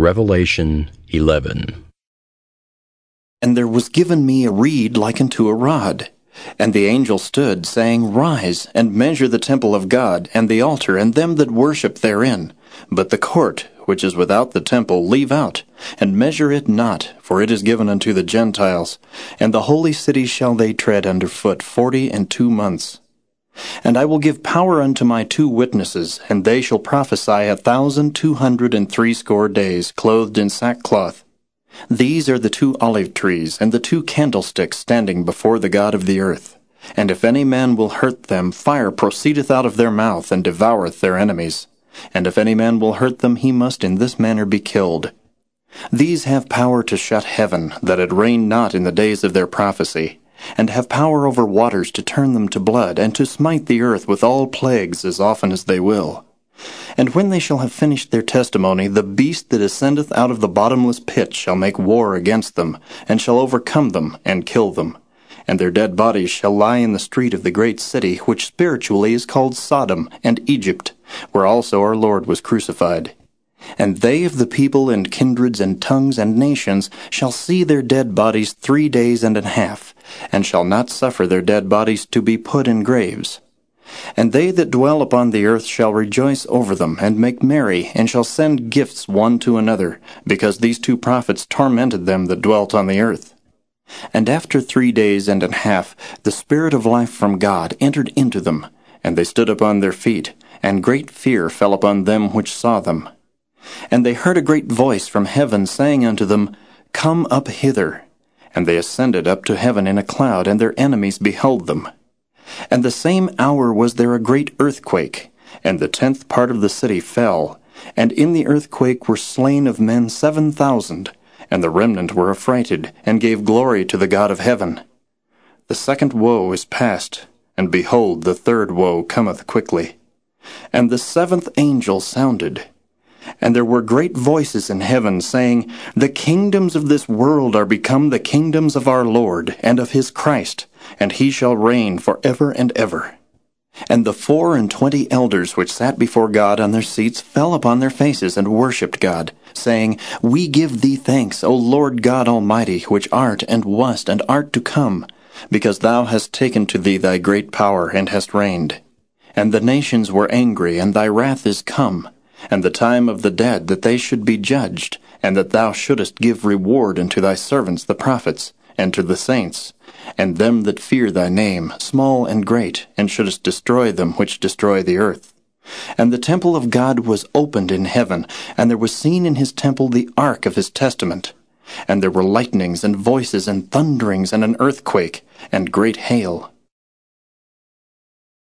Revelation 11. And there was given me a reed like unto a rod. And the angel stood, saying, Rise, and measure the temple of God, and the altar, and them that worship therein. But the court, which is without the temple, leave out, and measure it not, for it is given unto the Gentiles. And the holy city shall they tread under foot forty and two months. And I will give power unto my two witnesses, and they shall prophesy a thousand two hundred and threescore days, clothed in sackcloth. These are the two olive trees, and the two candlesticks standing before the God of the earth. And if any man will hurt them, fire proceedeth out of their mouth, and devoureth their enemies. And if any man will hurt them, he must in this manner be killed. These have power to shut heaven, that it rain not in the days of their prophecy and have power over waters to turn them to blood, and to smite the earth with all plagues as often as they will. And when they shall have finished their testimony, the beast that ascendeth out of the bottomless pit shall make war against them, and shall overcome them, and kill them. And their dead bodies shall lie in the street of the great city, which spiritually is called Sodom and Egypt, where also our Lord was crucified. And they of the people and kindreds and tongues and nations shall see their dead bodies three days and a half, and shall not suffer their dead bodies to be put in graves. And they that dwell upon the earth shall rejoice over them, and make merry, and shall send gifts one to another, because these two prophets tormented them that dwelt on the earth. And after three days and a half, the Spirit of life from God entered into them, and they stood upon their feet, and great fear fell upon them which saw them. And they heard a great voice from heaven saying unto them, Come up hither. And they ascended up to heaven in a cloud, and their enemies beheld them. And the same hour was there a great earthquake, and the tenth part of the city fell. And in the earthquake were slain of men seven thousand, and the remnant were affrighted, and gave glory to the God of heaven. The second woe is past, and behold, the third woe cometh quickly. And the seventh angel sounded and there were great voices in heaven saying, The kingdoms of this world are become the kingdoms of our Lord and of his Christ, and he shall reign for ever and ever. And the four and twenty elders which sat before God on their seats fell upon their faces and worshipped God, saying, We give thee thanks, O Lord God Almighty, which art and wast and art to come, because thou hast taken to thee thy great power and hast reigned. And the nations were angry, and thy wrath is come and the time of the dead, that they should be judged, and that thou shouldest give reward unto thy servants the prophets, and to the saints, and them that fear thy name, small and great, and shouldest destroy them which destroy the earth. And the temple of God was opened in heaven, and there was seen in his temple the ark of his testament. And there were lightnings, and voices, and thunderings, and an earthquake, and great hail.